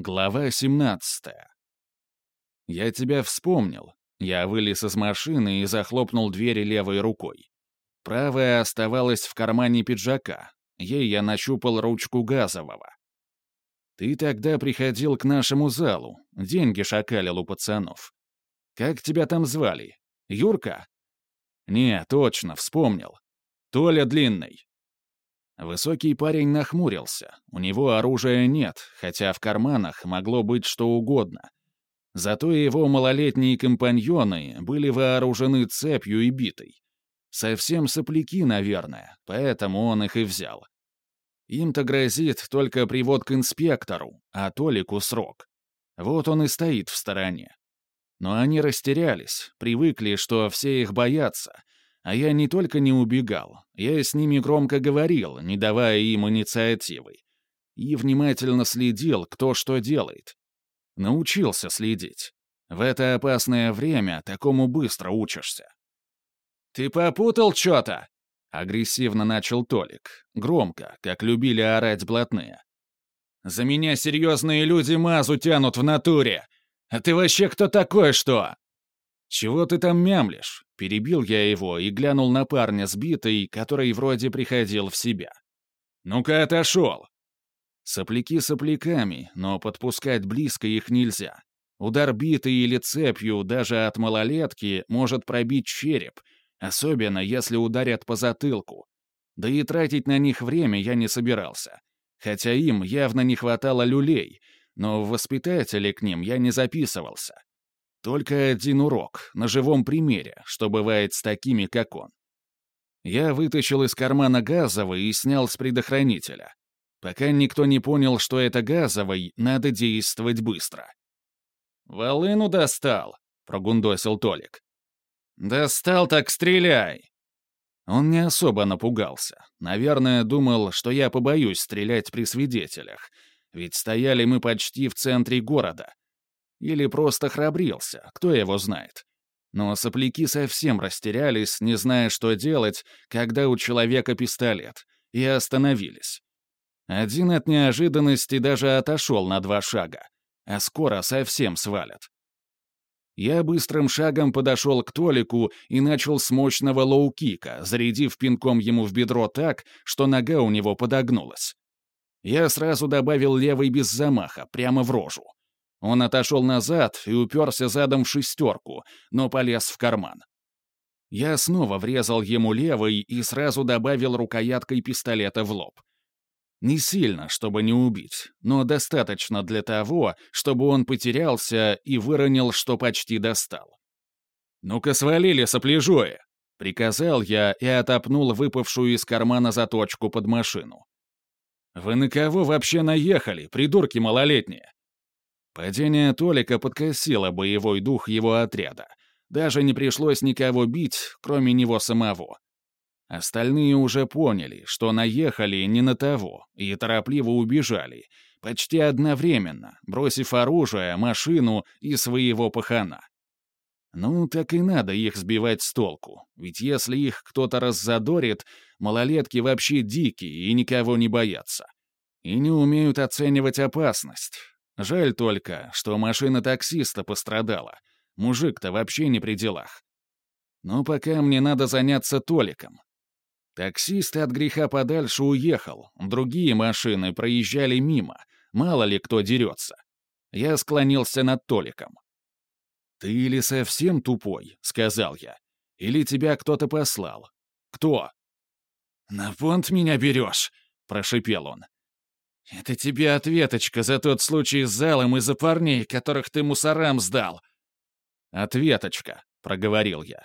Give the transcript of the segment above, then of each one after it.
Глава 17. Я тебя вспомнил. Я вылез из машины и захлопнул двери левой рукой. Правая оставалась в кармане пиджака. Ей я нащупал ручку газового. Ты тогда приходил к нашему залу, деньги шакалил у пацанов. Как тебя там звали? Юрка? Не, точно, вспомнил. Толя Длинный. Высокий парень нахмурился. У него оружия нет, хотя в карманах могло быть что угодно. Зато его малолетние компаньоны были вооружены цепью и битой. Совсем сопляки, наверное, поэтому он их и взял. Им-то грозит только привод к инспектору, а Толику срок. Вот он и стоит в стороне. Но они растерялись, привыкли, что все их боятся — а я не только не убегал, я с ними громко говорил, не давая им инициативы. И внимательно следил, кто что делает. Научился следить. В это опасное время такому быстро учишься. «Ты попутал что-то?» — агрессивно начал Толик, громко, как любили орать блатные. «За меня серьезные люди мазу тянут в натуре! А ты вообще кто такой, что?» «Чего ты там мямлишь?» Перебил я его и глянул на парня сбитый, который вроде приходил в себя. «Ну-ка отошел!» Сопляки сопляками, но подпускать близко их нельзя. Удар битой или цепью даже от малолетки может пробить череп, особенно если ударят по затылку. Да и тратить на них время я не собирался. Хотя им явно не хватало люлей, но в воспитатели к ним я не записывался. Только один урок, на живом примере, что бывает с такими, как он. Я вытащил из кармана газовый и снял с предохранителя. Пока никто не понял, что это газовый, надо действовать быстро. «Волыну достал», — прогундосил Толик. «Достал, так стреляй!» Он не особо напугался. Наверное, думал, что я побоюсь стрелять при свидетелях. Ведь стояли мы почти в центре города, или просто храбрился, кто его знает. Но сопляки совсем растерялись, не зная, что делать, когда у человека пистолет, и остановились. Один от неожиданности даже отошел на два шага, а скоро совсем свалят. Я быстрым шагом подошел к Толику и начал с мощного лоу-кика, зарядив пинком ему в бедро так, что нога у него подогнулась. Я сразу добавил левый без замаха, прямо в рожу. Он отошел назад и уперся задом в шестерку, но полез в карман. Я снова врезал ему левой и сразу добавил рукояткой пистолета в лоб. Не сильно, чтобы не убить, но достаточно для того, чтобы он потерялся и выронил, что почти достал. «Ну-ка свалили, сопляжое!» — приказал я и отопнул выпавшую из кармана заточку под машину. «Вы на кого вообще наехали, придурки малолетние?» Падение Толика подкосило боевой дух его отряда. Даже не пришлось никого бить, кроме него самого. Остальные уже поняли, что наехали не на того, и торопливо убежали, почти одновременно, бросив оружие, машину и своего пахана. Ну, так и надо их сбивать с толку, ведь если их кто-то раззадорит, малолетки вообще дикие и никого не боятся. И не умеют оценивать опасность, Жаль только, что машина таксиста пострадала. Мужик-то вообще не при делах. Но пока мне надо заняться Толиком. Таксист от греха подальше уехал, другие машины проезжали мимо, мало ли кто дерется. Я склонился над Толиком. «Ты или совсем тупой?» — сказал я. «Или тебя кто-то послал? Кто?» «На понт меня берешь?» — прошипел он. «Это тебе ответочка за тот случай с залом и за парней, которых ты мусорам сдал». «Ответочка», — проговорил я.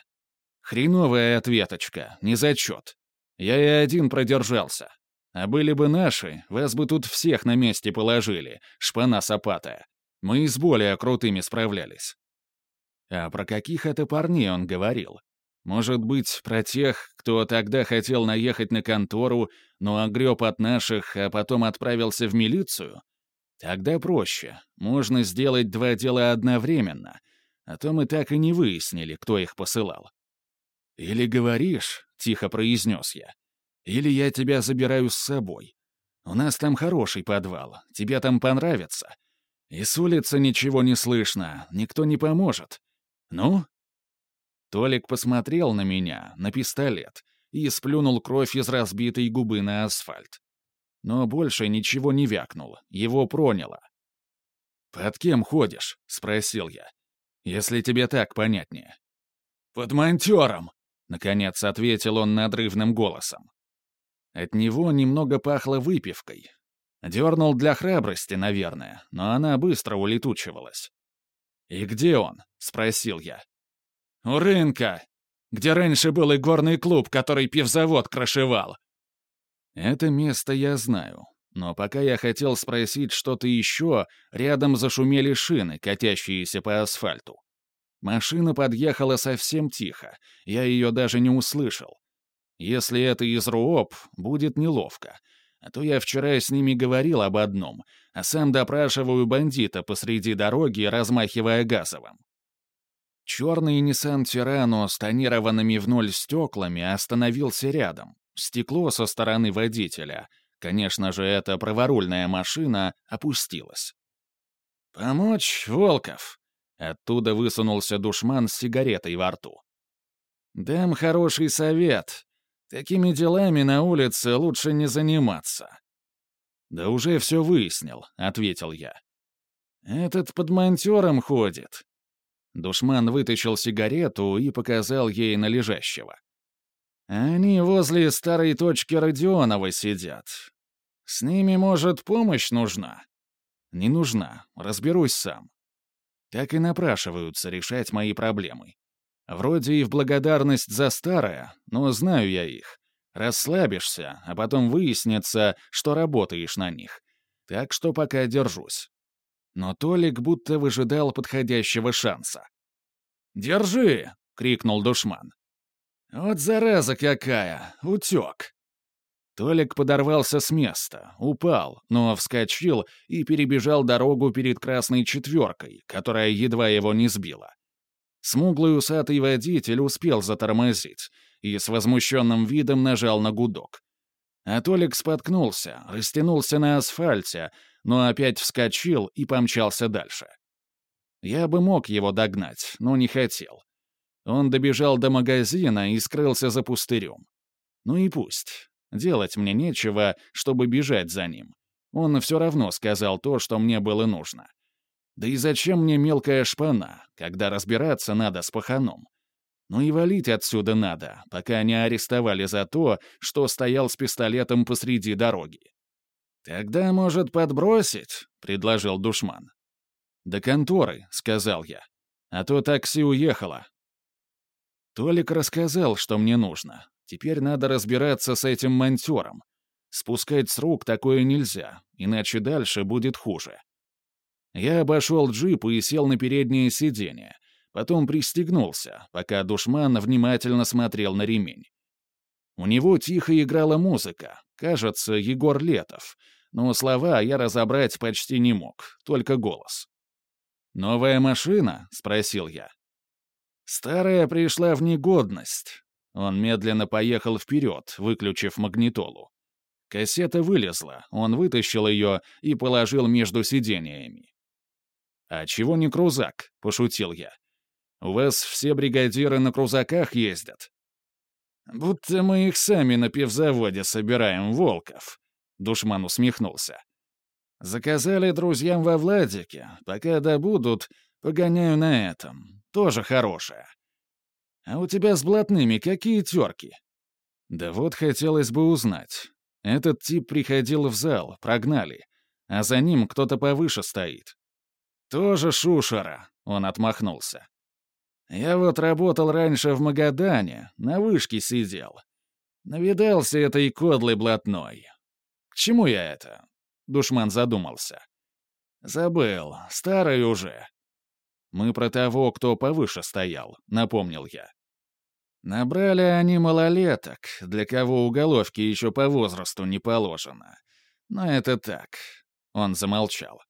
«Хреновая ответочка, не зачет. Я и один продержался. А были бы наши, вас бы тут всех на месте положили, шпана сапатая. Мы и с более крутыми справлялись». А про каких это парней он говорил? Может быть, про тех, кто тогда хотел наехать на контору, но огреб от наших, а потом отправился в милицию? Тогда проще. Можно сделать два дела одновременно. А то мы так и не выяснили, кто их посылал. «Или говоришь», — тихо произнес я, — «или я тебя забираю с собой. У нас там хороший подвал, тебе там понравится. И с улицы ничего не слышно, никто не поможет. Ну?» Толик посмотрел на меня, на пистолет, и сплюнул кровь из разбитой губы на асфальт. Но больше ничего не вякнул, его проняло. «Под кем ходишь?» — спросил я. «Если тебе так понятнее». «Под монтером!» — наконец ответил он надрывным голосом. От него немного пахло выпивкой. Дернул для храбрости, наверное, но она быстро улетучивалась. «И где он?» — спросил я. «У рынка, где раньше был и горный клуб, который пивзавод крошевал». Это место я знаю, но пока я хотел спросить что-то еще, рядом зашумели шины, катящиеся по асфальту. Машина подъехала совсем тихо, я ее даже не услышал. Если это из РУОП, будет неловко. А то я вчера с ними говорил об одном, а сам допрашиваю бандита посреди дороги, размахивая газовым. Черный Nissan Тирано с тонированными в ноль стеклами остановился рядом. Стекло со стороны водителя, конечно же, эта праворульная машина, опустилась. «Помочь, Волков?» Оттуда высунулся душман с сигаретой во рту. «Дам хороший совет. Такими делами на улице лучше не заниматься». «Да уже все выяснил», — ответил я. «Этот под монтером ходит». Душман вытащил сигарету и показал ей на лежащего. «Они возле старой точки Родионова сидят. С ними, может, помощь нужна?» «Не нужна. Разберусь сам». Так и напрашиваются решать мои проблемы. Вроде и в благодарность за старое, но знаю я их. Расслабишься, а потом выяснится, что работаешь на них. Так что пока держусь. Но Толик будто выжидал подходящего шанса. «Держи!» — крикнул душман. «Вот зараза какая! Утек!» Толик подорвался с места, упал, но вскочил и перебежал дорогу перед красной четверкой, которая едва его не сбила. Смуглый усатый водитель успел затормозить и с возмущенным видом нажал на гудок. А Толик споткнулся, растянулся на асфальте, но опять вскочил и помчался дальше. Я бы мог его догнать, но не хотел. Он добежал до магазина и скрылся за пустырем. Ну и пусть. Делать мне нечего, чтобы бежать за ним. Он все равно сказал то, что мне было нужно. Да и зачем мне мелкая шпана, когда разбираться надо с паханом? Ну и валить отсюда надо, пока не арестовали за то, что стоял с пистолетом посреди дороги. «Тогда, может, подбросить?» — предложил душман. «До конторы», — сказал я. «А то такси уехало». Толик рассказал, что мне нужно. Теперь надо разбираться с этим монтером. Спускать с рук такое нельзя, иначе дальше будет хуже. Я обошел джип и сел на переднее сиденье. Потом пристегнулся, пока душман внимательно смотрел на ремень. У него тихо играла музыка, кажется, Егор Летов, но слова я разобрать почти не мог, только голос. «Новая машина?» — спросил я. «Старая пришла в негодность». Он медленно поехал вперед, выключив магнитолу. Кассета вылезла, он вытащил ее и положил между сидениями. «А чего не крузак?» — пошутил я. «У вас все бригадиры на крузаках ездят?» «Будто мы их сами на пивзаводе собираем, Волков», — душман усмехнулся. «Заказали друзьям во Владике. Пока добудут, погоняю на этом. Тоже хорошее. А у тебя с блатными какие терки?» «Да вот хотелось бы узнать. Этот тип приходил в зал, прогнали, а за ним кто-то повыше стоит. «Тоже шушера», — он отмахнулся. «Я вот работал раньше в Магадане, на вышке сидел. Навидался этой кодлой блатной. К чему я это?» Душман задумался. «Забыл, старый уже». «Мы про того, кто повыше стоял», — напомнил я. Набрали они малолеток, для кого уголовки еще по возрасту не положено. Но это так. Он замолчал.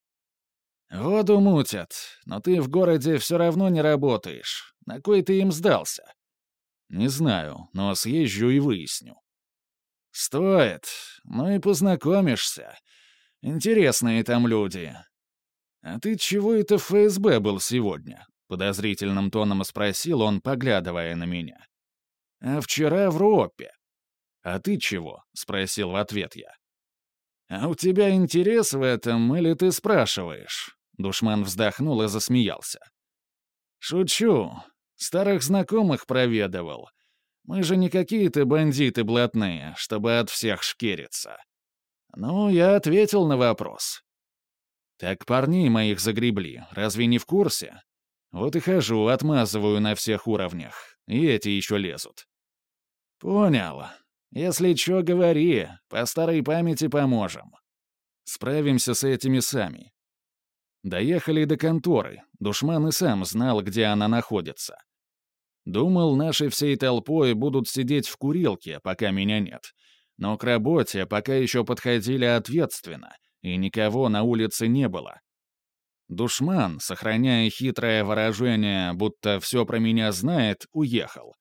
«Воду мутят, но ты в городе все равно не работаешь. На кой ты им сдался?» «Не знаю, но съезжу и выясню». «Стоит. Ну и познакомишься. Интересные там люди. «А ты чего это в ФСБ был сегодня?» — подозрительным тоном спросил он, поглядывая на меня. «А вчера в РОПе». «А ты чего?» — спросил в ответ я. «А у тебя интерес в этом, или ты спрашиваешь?» Душман вздохнул и засмеялся. «Шучу. Старых знакомых проведывал. Мы же не какие-то бандиты блатные, чтобы от всех шкериться». Ну, я ответил на вопрос. «Так парней моих загребли, разве не в курсе? Вот и хожу, отмазываю на всех уровнях, и эти еще лезут». «Понял. Если чё, говори, по старой памяти поможем. Справимся с этими сами. Доехали до конторы, душман и сам знал, где она находится. Думал, наши всей толпой будут сидеть в курилке, пока меня нет. Но к работе пока еще подходили ответственно, и никого на улице не было. Душман, сохраняя хитрое выражение, будто все про меня знает, уехал.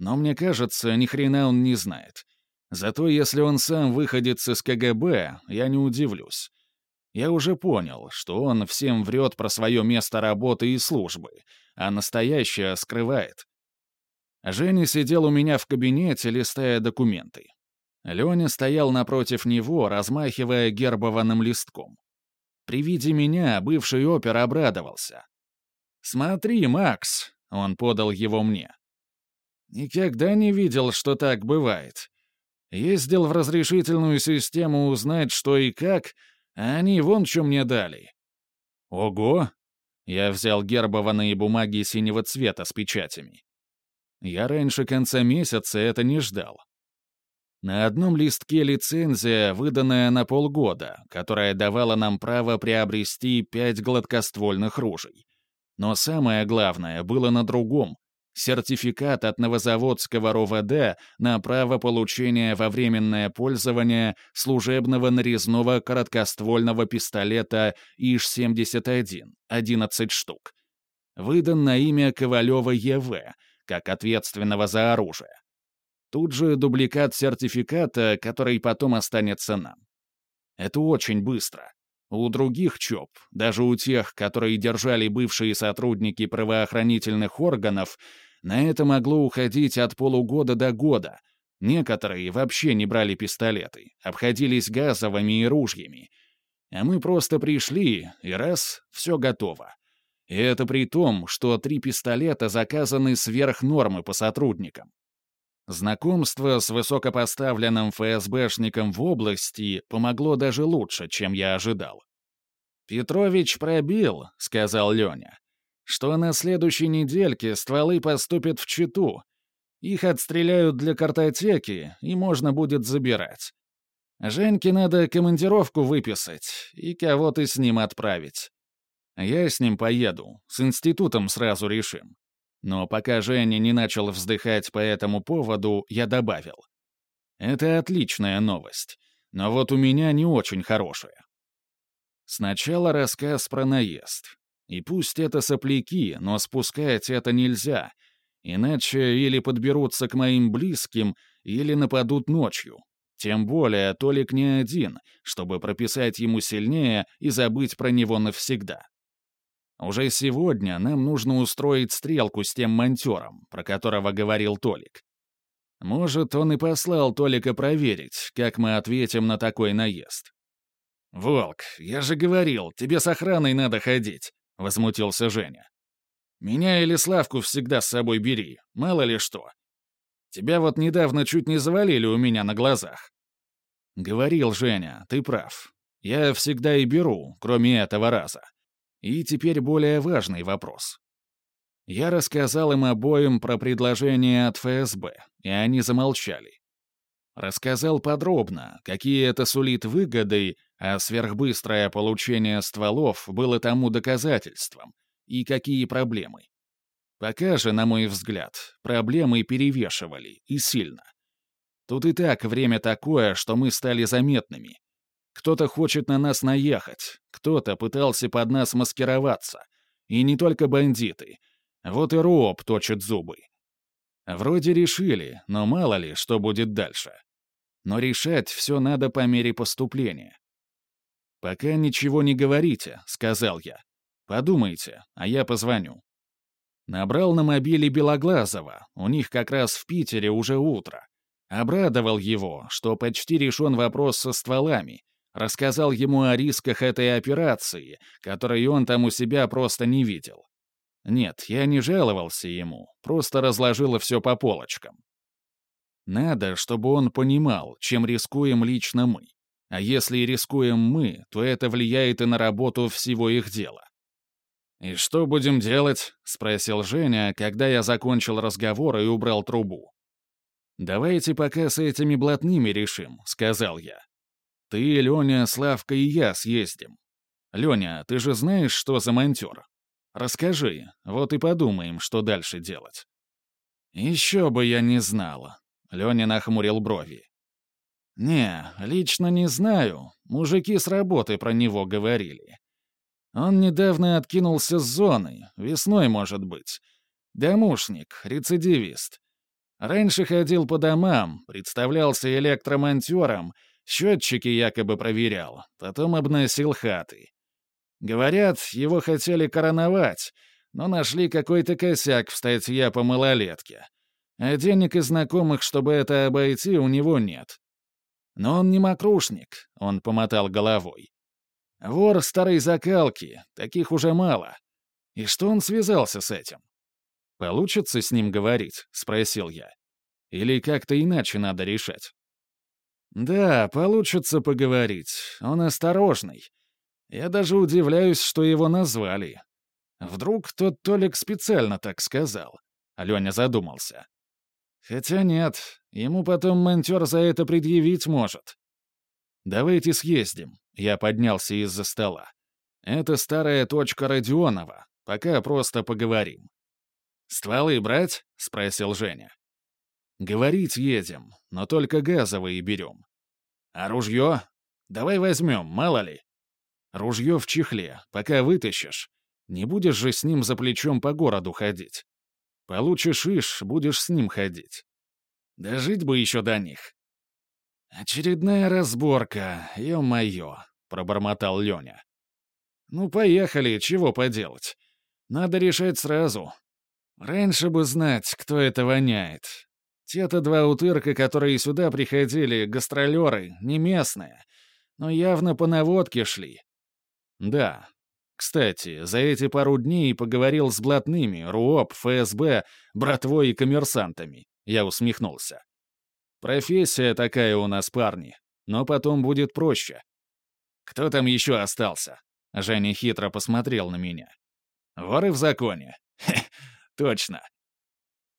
Но мне кажется, ни хрена он не знает. Зато если он сам выходит из КГБ, я не удивлюсь. Я уже понял, что он всем врет про свое место работы и службы, а настоящее скрывает. Женя сидел у меня в кабинете, листая документы. Леня стоял напротив него, размахивая гербованным листком. При виде меня бывший опер обрадовался. «Смотри, Макс!» — он подал его мне. «Никогда не видел, что так бывает. Ездил в разрешительную систему узнать, что и как, а они вон что мне дали. Ого! Я взял гербованные бумаги синего цвета с печатями. Я раньше конца месяца это не ждал. На одном листке лицензия, выданная на полгода, которая давала нам право приобрести пять гладкоствольных ружей. Но самое главное было на другом, Сертификат от Новозаводского РОВД на право получения во временное пользование служебного нарезного короткоствольного пистолета ИЖ-71, 11 штук. Выдан на имя Ковалева ЕВ, как ответственного за оружие. Тут же дубликат сертификата, который потом останется нам. Это очень быстро. У других ЧОП, даже у тех, которые держали бывшие сотрудники правоохранительных органов, на это могло уходить от полугода до года. Некоторые вообще не брали пистолеты, обходились газовыми и ружьями. А мы просто пришли, и раз — все готово. И это при том, что три пистолета заказаны сверх нормы по сотрудникам. Знакомство с высокопоставленным ФСБшником в области помогло даже лучше, чем я ожидал. «Петрович пробил», — сказал Леня, «что на следующей недельке стволы поступят в Читу. Их отстреляют для картотеки, и можно будет забирать. Женьке надо командировку выписать и кого-то с ним отправить. Я с ним поеду, с институтом сразу решим. Но пока Женя не начал вздыхать по этому поводу, я добавил. Это отличная новость, но вот у меня не очень хорошая. Сначала рассказ про наезд. И пусть это сопляки, но спускать это нельзя, иначе или подберутся к моим близким, или нападут ночью. Тем более Толик не один, чтобы прописать ему сильнее и забыть про него навсегда. Уже сегодня нам нужно устроить стрелку с тем монтером, про которого говорил Толик. Может, он и послал Толика проверить, как мы ответим на такой наезд. «Волк, я же говорил, тебе с охраной надо ходить», — возмутился Женя. «Меня или Славку всегда с собой бери, мало ли что. Тебя вот недавно чуть не завалили у меня на глазах». «Говорил Женя, ты прав. Я всегда и беру, кроме этого раза. И теперь более важный вопрос. Я рассказал им обоим про предложение от ФСБ, и они замолчали. Рассказал подробно, какие это сулит выгоды, а сверхбыстрое получение стволов было тому доказательством, и какие проблемы. Пока же, на мой взгляд, проблемы перевешивали, и сильно. Тут и так время такое, что мы стали заметными, кто-то хочет на нас наехать, кто-то пытался под нас маскироваться. И не только бандиты. Вот и Роб точит зубы. Вроде решили, но мало ли, что будет дальше. Но решать все надо по мере поступления. «Пока ничего не говорите», — сказал я. «Подумайте, а я позвоню». Набрал на мобиле Белоглазова, у них как раз в Питере уже утро. Обрадовал его, что почти решен вопрос со стволами, рассказал ему о рисках этой операции, которые он там у себя просто не видел. Нет, я не жаловался ему, просто разложила все по полочкам. Надо, чтобы он понимал, чем рискуем лично мы. А если рискуем мы, то это влияет и на работу всего их дела. «И что будем делать?» — спросил Женя, когда я закончил разговор и убрал трубу. «Давайте пока с этими блатными решим», — сказал я. «Ты, Леня, Славка и я съездим. Леня, ты же знаешь, что за монтер? Расскажи, вот и подумаем, что дальше делать». «Еще бы я не знала», — Леня нахмурил брови. «Не, лично не знаю. Мужики с работы про него говорили. Он недавно откинулся с зоны, весной, может быть. Домушник, рецидивист. Раньше ходил по домам, представлялся электромонтером, счетчики якобы проверял, потом обносил хаты. Говорят, его хотели короновать, но нашли какой-то косяк в статье по малолетке. А денег и знакомых, чтобы это обойти, у него нет. Но он не мокрушник, он помотал головой. Вор старой закалки, таких уже мало. И что он связался с этим? «Получится с ним говорить?» — спросил я. «Или как-то иначе надо решать?» «Да, получится поговорить. Он осторожный. Я даже удивляюсь, что его назвали. Вдруг тот Толик специально так сказал?» Аленя задумался. «Хотя нет, ему потом монтер за это предъявить может. «Давайте съездим». Я поднялся из-за стола. «Это старая точка Родионова. Пока просто поговорим». «Стволы брать?» — спросил Женя. «Говорить едем, но только газовые берем». «А ружье? Давай возьмем, мало ли». «Ружье в чехле, пока вытащишь. Не будешь же с ним за плечом по городу ходить. Получишь иш, будешь с ним ходить. Дожить бы еще до них. «Очередная разборка, ё-моё», — пробормотал Лёня. «Ну, поехали, чего поделать. Надо решать сразу. Раньше бы знать, кто это воняет. Те-то два утырка, которые сюда приходили, гастролеры, не местные, но явно по наводке шли. Да. Кстати, за эти пару дней поговорил с блатными, РУОП, ФСБ, братвой и коммерсантами. Я усмехнулся. Профессия такая у нас, парни. Но потом будет проще. Кто там еще остался? Женя хитро посмотрел на меня. Воры в законе. Хе, точно.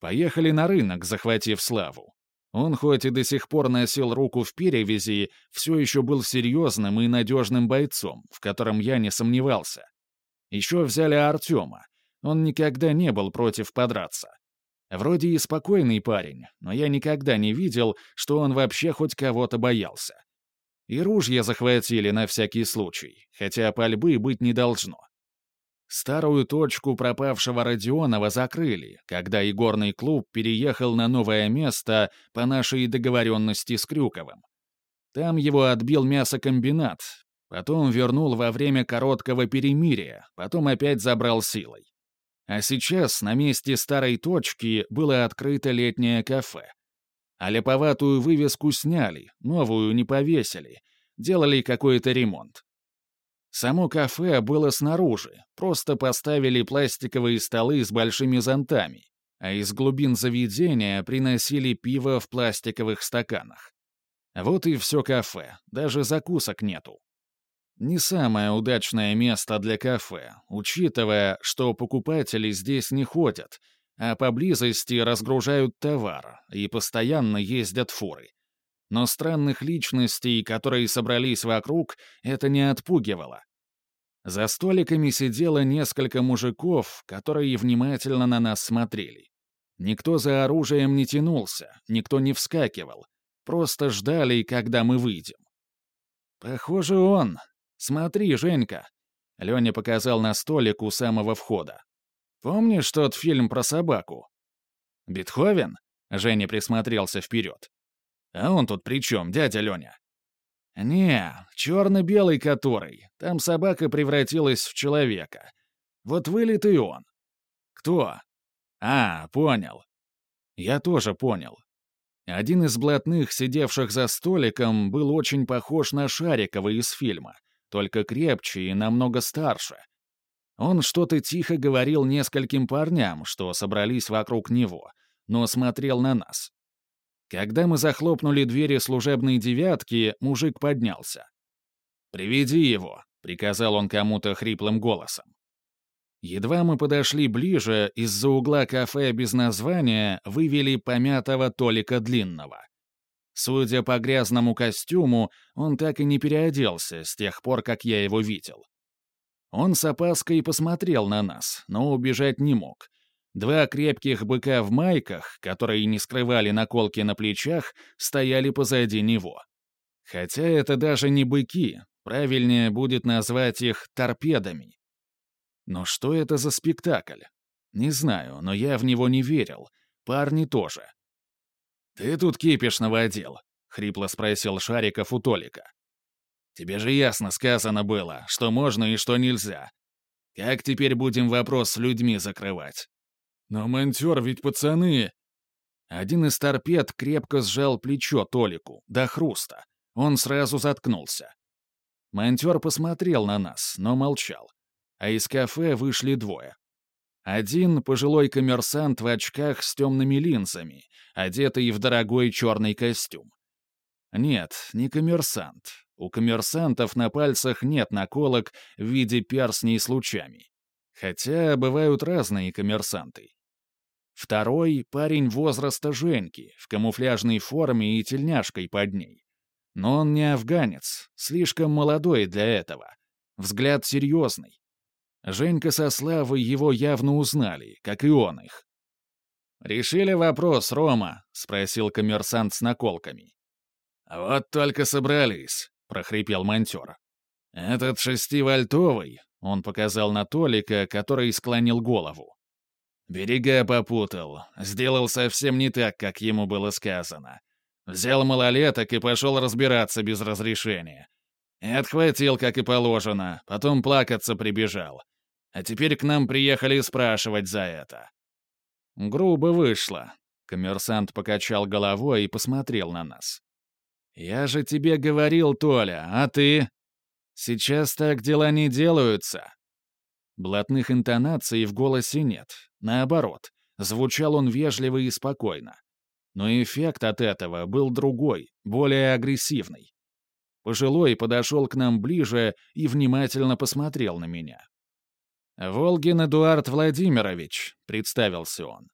Поехали на рынок, захватив славу. Он хоть и до сих пор носил руку в перевязи, все еще был серьезным и надежным бойцом, в котором я не сомневался. Еще взяли Артема. Он никогда не был против подраться. Вроде и спокойный парень, но я никогда не видел, что он вообще хоть кого-то боялся. И ружья захватили на всякий случай, хотя пальбы быть не должно. Старую точку пропавшего Родионова закрыли, когда игорный клуб переехал на новое место по нашей договоренности с Крюковым. Там его отбил мясокомбинат, потом вернул во время короткого перемирия, потом опять забрал силой. А сейчас на месте старой точки было открыто летнее кафе. А леповатую вывеску сняли, новую не повесили, делали какой-то ремонт. Само кафе было снаружи, просто поставили пластиковые столы с большими зонтами, а из глубин заведения приносили пиво в пластиковых стаканах. Вот и все кафе, даже закусок нету. Не самое удачное место для кафе, учитывая, что покупатели здесь не ходят, а поблизости разгружают товар и постоянно ездят фуры. Но странных личностей, которые собрались вокруг, это не отпугивало. За столиками сидело несколько мужиков, которые внимательно на нас смотрели. Никто за оружием не тянулся, никто не вскакивал. Просто ждали, когда мы выйдем. «Похоже, он», «Смотри, Женька!» Леня показал на столик у самого входа. «Помнишь тот фильм про собаку?» «Бетховен?» Женя присмотрелся вперед. «А он тут при чем, дядя Леня?» «Не, черно-белый который. Там собака превратилась в человека. Вот вылитый он». «Кто?» «А, понял». Я тоже понял. Один из блатных, сидевших за столиком, был очень похож на Шарикова из фильма, только крепче и намного старше. Он что-то тихо говорил нескольким парням, что собрались вокруг него, но смотрел на нас. Когда мы захлопнули двери служебной девятки, мужик поднялся. «Приведи его», — приказал он кому-то хриплым голосом. Едва мы подошли ближе, из-за угла кафе без названия вывели помятого Толика Длинного. Судя по грязному костюму, он так и не переоделся с тех пор, как я его видел. Он с опаской посмотрел на нас, но убежать не мог, Два крепких быка в майках, которые не скрывали наколки на плечах, стояли позади него. Хотя это даже не быки, правильнее будет назвать их торпедами. Но что это за спектакль? Не знаю, но я в него не верил. Парни тоже. «Ты тут кипиш наводил?» — хрипло спросил Шариков у Толика. «Тебе же ясно сказано было, что можно и что нельзя. Как теперь будем вопрос с людьми закрывать?» «Но монтер ведь пацаны!» Один из торпед крепко сжал плечо Толику, до хруста. Он сразу заткнулся. Монтер посмотрел на нас, но молчал. А из кафе вышли двое. Один — пожилой коммерсант в очках с темными линзами, одетый в дорогой черный костюм. Нет, не коммерсант. У коммерсантов на пальцах нет наколок в виде перстней с лучами. Хотя бывают разные коммерсанты. Второй — парень возраста Женьки, в камуфляжной форме и тельняшкой под ней. Но он не афганец, слишком молодой для этого. Взгляд серьезный. Женька со Славой его явно узнали, как и он их. «Решили вопрос, Рома?» — спросил коммерсант с наколками. «Вот только собрались», — прохрипел монтер. «Этот шестивольтовый», — он показал на Толика, который склонил голову. Берега попутал, сделал совсем не так, как ему было сказано. Взял малолеток и пошел разбираться без разрешения. И отхватил, как и положено, потом плакаться прибежал. А теперь к нам приехали спрашивать за это. Грубо вышло. Коммерсант покачал головой и посмотрел на нас. «Я же тебе говорил, Толя, а ты?» «Сейчас так дела не делаются». Блатных интонаций в голосе нет, Наоборот, звучал он вежливо и спокойно. Но эффект от этого был другой, более агрессивный. Пожилой подошел к нам ближе и внимательно посмотрел на меня. «Волгин Эдуард Владимирович», — представился он.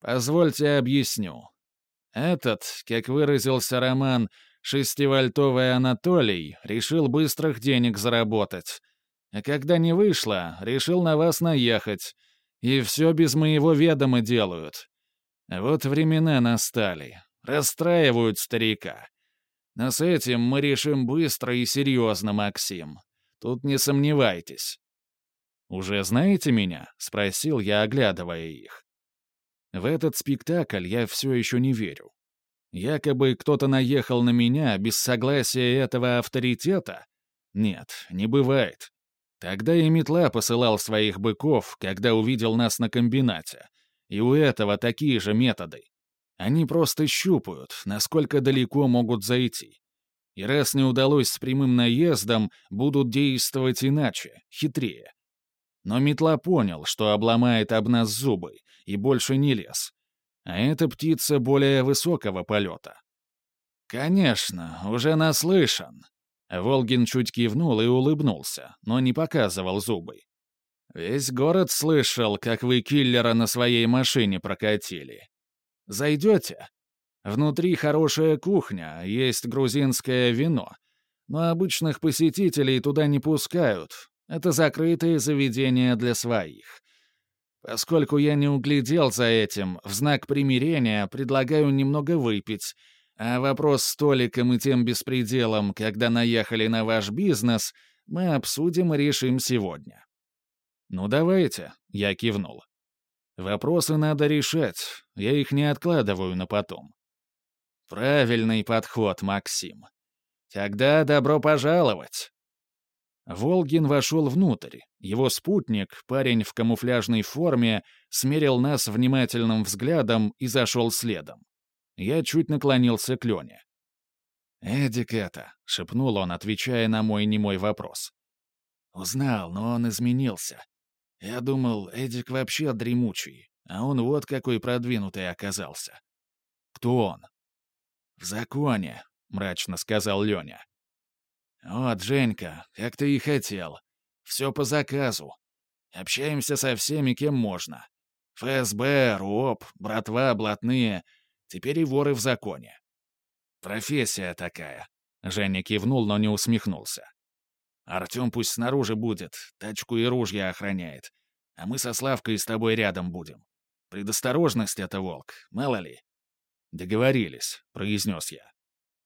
«Позвольте объясню. Этот, как выразился Роман, шестивольтовый Анатолий, решил быстрых денег заработать. А когда не вышло, решил на вас наехать, и все без моего ведома делают. Вот времена настали. Расстраивают старика. Но с этим мы решим быстро и серьезно, Максим. Тут не сомневайтесь. «Уже знаете меня?» — спросил я, оглядывая их. В этот спектакль я все еще не верю. Якобы кто-то наехал на меня без согласия этого авторитета? Нет, не бывает. Тогда и метла посылал своих быков, когда увидел нас на комбинате. И у этого такие же методы. Они просто щупают, насколько далеко могут зайти. И раз не удалось с прямым наездом, будут действовать иначе, хитрее. Но метла понял, что обломает об нас зубы, и больше не лез. А эта птица более высокого полета. «Конечно, уже наслышан», Волгин чуть кивнул и улыбнулся, но не показывал зубы. «Весь город слышал, как вы киллера на своей машине прокатили. Зайдете? Внутри хорошая кухня, есть грузинское вино. Но обычных посетителей туда не пускают. Это закрытое заведение для своих. Поскольку я не углядел за этим, в знак примирения предлагаю немного выпить — а вопрос с Толиком и тем беспределом, когда наехали на ваш бизнес, мы обсудим и решим сегодня». «Ну давайте», — я кивнул. «Вопросы надо решать, я их не откладываю на потом». «Правильный подход, Максим. Тогда добро пожаловать!» Волгин вошел внутрь. Его спутник, парень в камуфляжной форме, смерил нас внимательным взглядом и зашел следом. Я чуть наклонился к Лене. «Эдик это», — шепнул он, отвечая на мой немой вопрос. «Узнал, но он изменился. Я думал, Эдик вообще дремучий, а он вот какой продвинутый оказался». «Кто он?» «В законе», — мрачно сказал Леня. «Вот, Женька, как ты и хотел. Все по заказу. Общаемся со всеми, кем можно. ФСБ, РУОП, братва, блатные. Теперь и воры в законе. Профессия такая». Женя кивнул, но не усмехнулся. «Артем пусть снаружи будет, тачку и ружья охраняет. А мы со Славкой с тобой рядом будем. Предосторожность это, волк, мало ли». «Договорились», — произнес я.